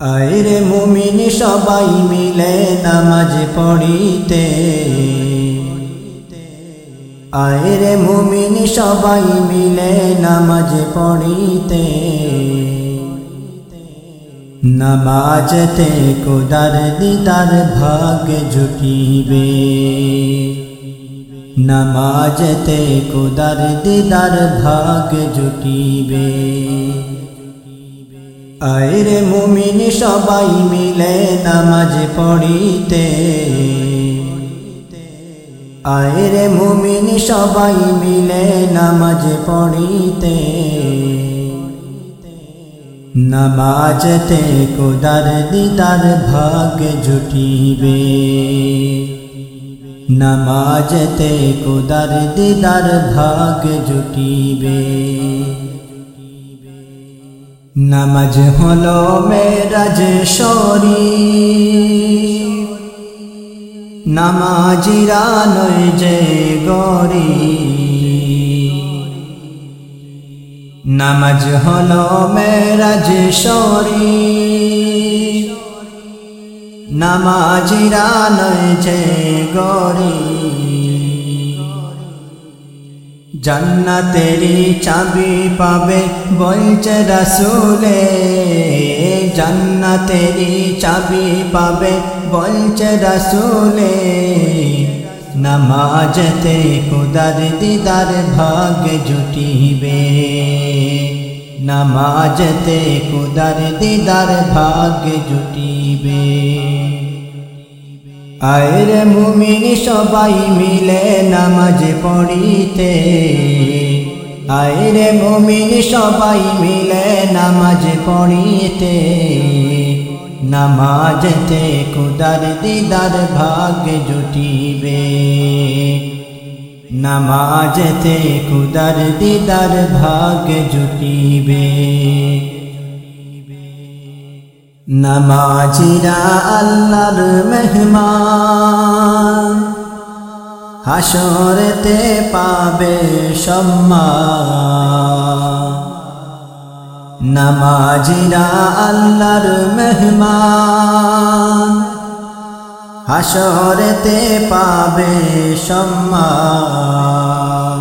আয়রে মুমিন সবাই মিলে নামাজ পড়িতে। আয়রে মুমিন সবাই মিলে নামাজ পড়িতে। নামাজতে কোদার দিদার ভাগ জুটিবে। নামাজতে কোদার দিদার ভাগ জুটিবে। আয়রে মুমিন সবাই মিলে নামাজ পড়িতে। আয়রে মুমিন সবাই মিলে নামাজ পড়িতে। নামাজতে কোদার দিদার ভাগ জুটিবে। নামাজতে কোদার দিদার ভাগ জুটিবে। নামাজ হলো মেরাজ শরী নামাজিরা নয় যে গরি নামাজ হলো মেরাজ শরী নামাজিরা নয় যে গরি জান্নাতেরি চাবি পাবে বলছে রসুলে। জান্নাতেরি চাবি পাবে বলছে রসুলে। নামাজতে কুদার দিদার ভাগ জুটিবে। নামাজতে কুদার দিদার ভাগ জুটিবে। আয়রে মুমিন সবাই মিলে নামাজ পড়িতে। আয়রে মুমিন সবাই মিলে নামাজ পড়িতে। নামাজতে কুদার দিদার ভাগ জুটিবে। নামাজতে কুদার দিদার ভাগ জুটিবে। নামাজিরা আল্লাহর মেহমান। হাসরেতে পাবে সম্মান। নামাজিরা আল্লাহর মেহমান। হাসরেতে পাবে সম্মান।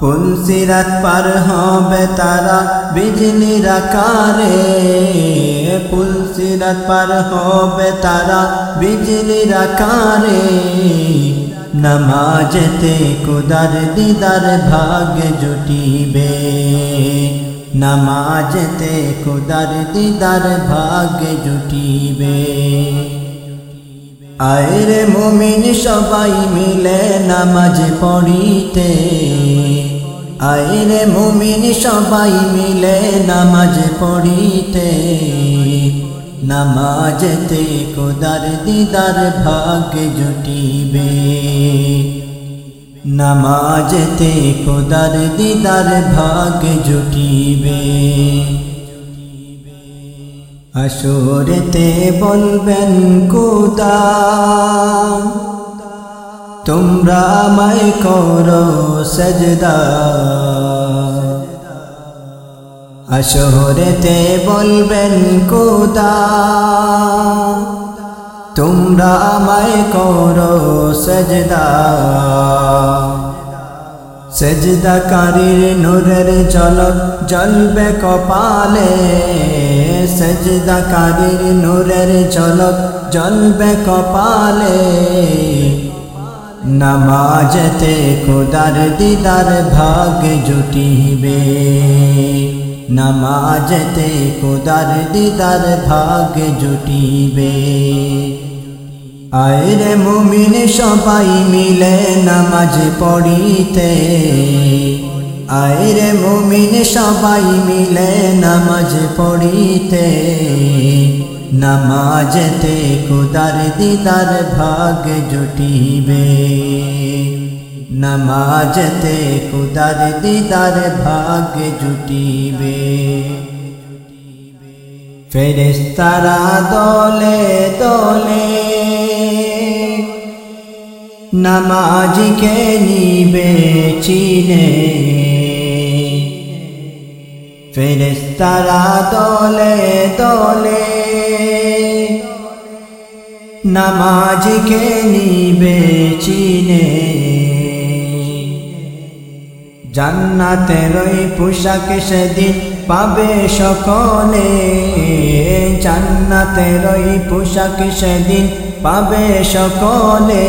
পুলসিরাত পার হবে তারা বিজলির আকারে পুলসিরাত পার হবে তারা বিজলির আকারে নামাজতে কুদার দিদার ভাগ জুটিবে নামাজতে কুদার দিদার ভাগ জুটিবে আয়রে মুমিন সবাই মিলে নামাজ পড়িতে আয়রে মুমিন সবাই মিলে নামাজ পড়িতে। নামাজতে কোদার দিদার ভাগ জুটিবে। নামাজতে কোদার দিদার ভাগ জুটিবে। আসরেতে বলবেন কোদা তোমরা আমায় করো সজদা। আসরেতে বলবেন কোদা। তোমরা আমায় করো সজদা। সজদাকারীর নূরের ঝলক জ্বলবে কপালে। সজদাকারীর নূরের ঝলক জ্বলবে কপালে। নামাজতে খোদার দিদার ভাগ জুটিবে। নামাজতে খোদার দিদার ভাগ জুটিবে। আয়রে মুমিন সবাই মিলে নামাজ পড়িতে। আয়রে মুমিন সবাই মিলে নামাজ পড়িতে। নামাজতে কুদার দিদার ভাগ জুটিবে নামাজতে কুদার দিদার ভাগ জুটিবে ফেরেস্তারা দলে দলে নামাজিকে নিবে চিনে ফেরেস্তারা দলে দলে নামাজকে নিবে চিনে। জান্নাতের ওই পোশাক সেদিন পাবে সকলে। জান্নাতের ওই পোশাক সেদিন পাবে সকলে।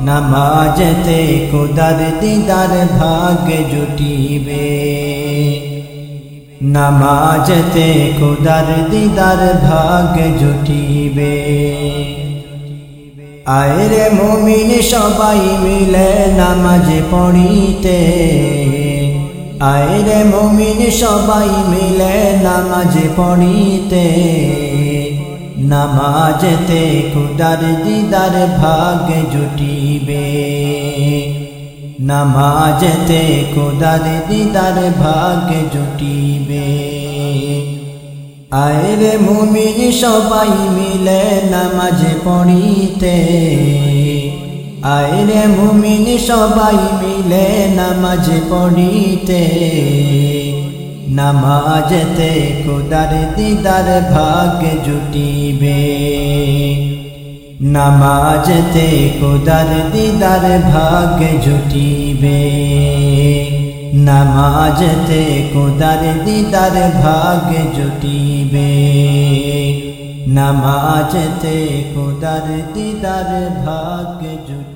নামাজেতে কুদার দিদার ভাগ জুটিবে। নামাজেতে কুদার দিদার ভাগ্য জুটিবে। আয়রে মুমিন সবাই মিলে নামাজ পড়িতে। আয়রে মুমিন সবাই মিলে নামাজ পড়িতে। নামাজেতে কুদার দিদার ভাগ জুটিবে। নামাজেতে কুদার দিদার ভাগ জুটিবে। আয়রে মুমিন, সবাই মিলে নামাজ পড়িতে। আয়রে মুমিন, সবাই মিলে নামাজ পড়িতে। নামাজেতে কুদার দিদার ভাগ্য জুটিবে। নামাজেতে কুদার দিদার ভাগ্য জুটিবে। নামাজতে কুদার দিদার ভাগ জুটিবে। নামাজতে কুদার দিদার ভাগ জুটি